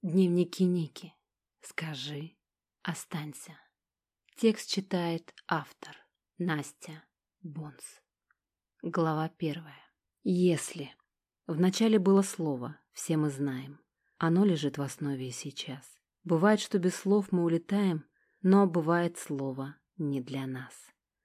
Дневники Ники. Скажи, останься. Текст читает автор Настя Бонс. Глава первая. Если. В начале было слово, все мы знаем. Оно лежит в основе и сейчас. Бывает, что без слов мы улетаем, но бывает слово не для нас.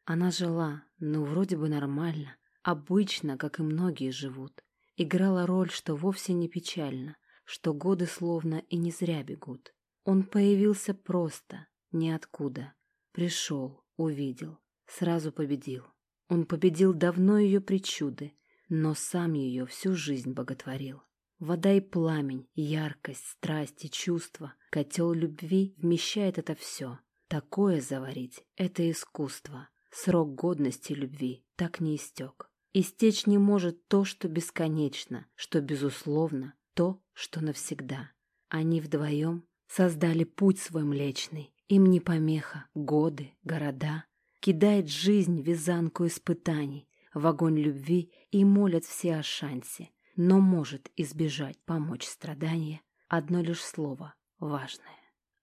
Она жила, ну вроде бы нормально, обычно, как и многие живут. Играла роль, что вовсе не печально, что годы словно и не зря бегут. Он появился просто, ниоткуда. Пришел, увидел, сразу победил. Он победил давно ее причуды, но сам ее всю жизнь боготворил. Вода и пламень, яркость, страсть и чувство, котел любви вмещает это все. Такое заварить — это искусство. Срок годности любви так не истек. Истечь не может то, что бесконечно, что безусловно, то, что навсегда. Они вдвоем создали путь свой млечный. Им не помеха годы, города. Кидает жизнь вязанку испытаний в огонь любви и молят все о шансе. Но может избежать, помочь страдания одно лишь слово важное.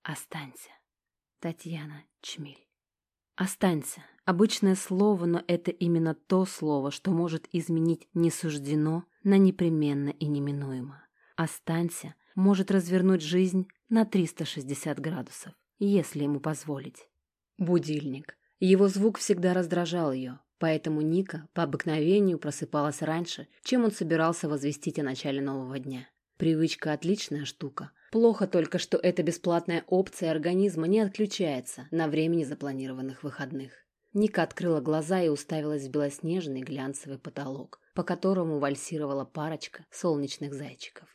Останься. Татьяна Чмель. Останься. Обычное слово, но это именно то слово, что может изменить не суждено на непременно и неминуемо. Останься может развернуть жизнь на 360 градусов, если ему позволить. Будильник. Его звук всегда раздражал ее, поэтому Ника по обыкновению просыпалась раньше, чем он собирался возвестить о начале нового дня. Привычка – отличная штука. Плохо только, что эта бесплатная опция организма не отключается на времени запланированных выходных. Ника открыла глаза и уставилась в белоснежный глянцевый потолок, по которому вальсировала парочка солнечных зайчиков.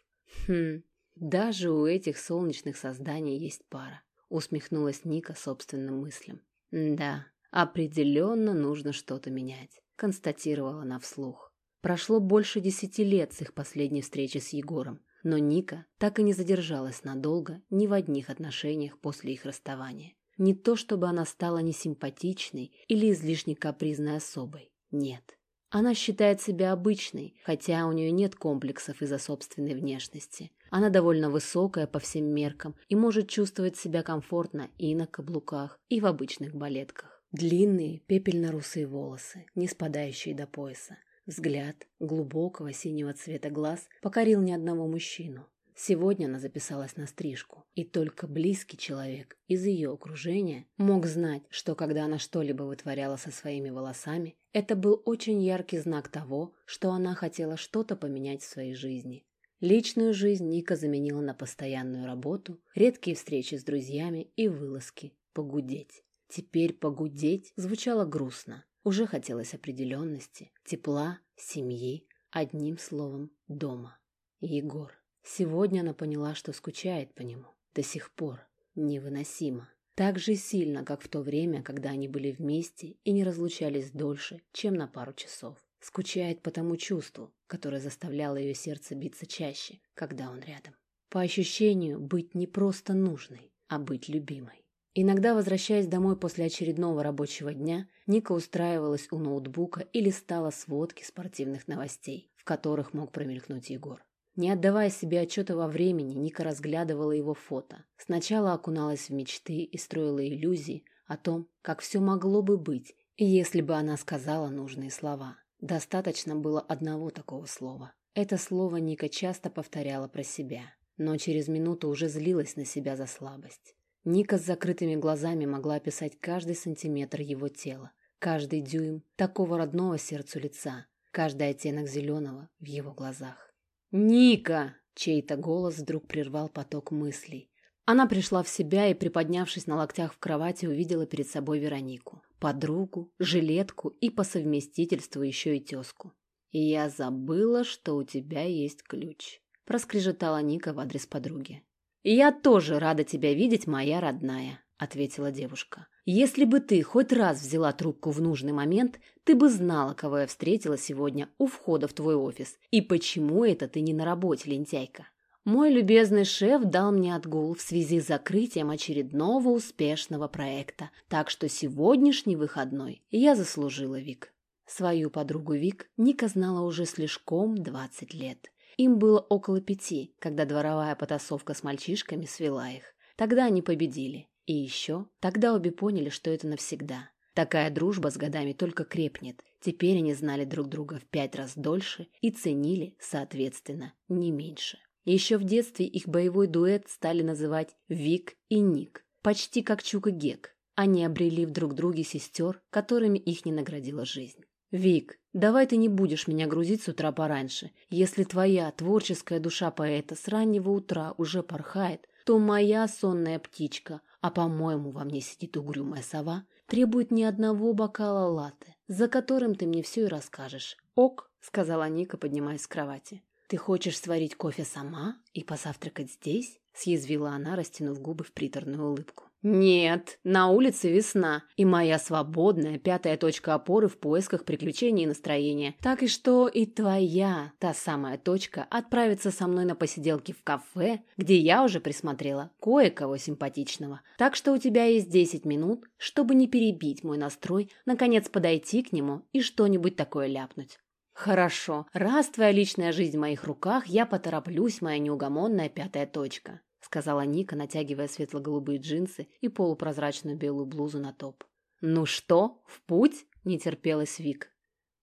Хм, даже у этих солнечных созданий есть пара. Усмехнулась Ника собственным мыслям. Да, определенно нужно что-то менять, констатировала она вслух. Прошло больше десяти лет с их последней встречи с Егором, но Ника так и не задержалась надолго ни в одних отношениях после их расставания. Не то чтобы она стала несимпатичной или излишне капризной особой. Нет. Она считает себя обычной, хотя у нее нет комплексов из-за собственной внешности. Она довольно высокая по всем меркам и может чувствовать себя комфортно и на каблуках, и в обычных балетках. Длинные пепельно-русые волосы, не спадающие до пояса. Взгляд глубокого синего цвета глаз покорил ни одного мужчину. Сегодня она записалась на стрижку, и только близкий человек из ее окружения мог знать, что когда она что-либо вытворяла со своими волосами, это был очень яркий знак того, что она хотела что-то поменять в своей жизни. Личную жизнь Ника заменила на постоянную работу, редкие встречи с друзьями и вылазки погудеть. Теперь погудеть звучало грустно. Уже хотелось определенности, тепла, семьи, одним словом, дома. Егор. Сегодня она поняла, что скучает по нему. До сих пор. Невыносимо. Так же сильно, как в то время, когда они были вместе и не разлучались дольше, чем на пару часов. Скучает по тому чувству, которое заставляло ее сердце биться чаще, когда он рядом. По ощущению быть не просто нужной, а быть любимой. Иногда, возвращаясь домой после очередного рабочего дня, Ника устраивалась у ноутбука и листала сводки спортивных новостей, в которых мог промелькнуть Егор. Не отдавая себе отчета во времени, Ника разглядывала его фото. Сначала окуналась в мечты и строила иллюзии о том, как все могло бы быть, если бы она сказала нужные слова. Достаточно было одного такого слова. Это слово Ника часто повторяла про себя, но через минуту уже злилась на себя за слабость. Ника с закрытыми глазами могла описать каждый сантиметр его тела, каждый дюйм такого родного сердцу лица, каждый оттенок зеленого в его глазах. «Ника!» — чей-то голос вдруг прервал поток мыслей. Она пришла в себя и, приподнявшись на локтях в кровати, увидела перед собой Веронику. Подругу, жилетку и по совместительству еще и тезку. «И я забыла, что у тебя есть ключ», — проскрежетала Ника в адрес подруги. «Я тоже рада тебя видеть, моя родная», — ответила девушка. «Если бы ты хоть раз взяла трубку в нужный момент, ты бы знала, кого я встретила сегодня у входа в твой офис. И почему это ты не на работе, лентяйка?» Мой любезный шеф дал мне отгул в связи с закрытием очередного успешного проекта, так что сегодняшний выходной я заслужила Вик. Свою подругу Вик Ника знала уже слишком 20 лет. Им было около пяти, когда дворовая потасовка с мальчишками свела их. Тогда они победили. И еще, тогда обе поняли, что это навсегда. Такая дружба с годами только крепнет. Теперь они знали друг друга в пять раз дольше и ценили, соответственно, не меньше. Еще в детстве их боевой дуэт стали называть Вик и Ник, почти как Чук и Гек. Они обрели в друг друге сестер, которыми их не наградила жизнь. «Вик, давай ты не будешь меня грузить с утра пораньше. Если твоя творческая душа поэта с раннего утра уже порхает, то моя сонная птичка, а по-моему во мне сидит угрюмая сова, требует ни одного бокала латте, за которым ты мне все и расскажешь. «Ок», — сказала Ника, поднимаясь с кровати. «Ты хочешь сварить кофе сама и позавтракать здесь?» — съязвила она, растянув губы в приторную улыбку. «Нет, на улице весна, и моя свободная пятая точка опоры в поисках приключений и настроения. Так и что и твоя, та самая точка, отправится со мной на посиделки в кафе, где я уже присмотрела кое-кого симпатичного. Так что у тебя есть десять минут, чтобы не перебить мой настрой, наконец подойти к нему и что-нибудь такое ляпнуть». «Хорошо. Раз твоя личная жизнь в моих руках, я потороплюсь, моя неугомонная пятая точка сказала Ника, натягивая светло-голубые джинсы и полупрозрачную белую блузу на топ. «Ну что, в путь?» – не терпелась Вик.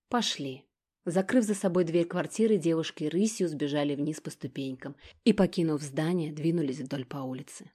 «Пошли». Закрыв за собой дверь квартиры, девушки рысью сбежали вниз по ступенькам и, покинув здание, двинулись вдоль по улице.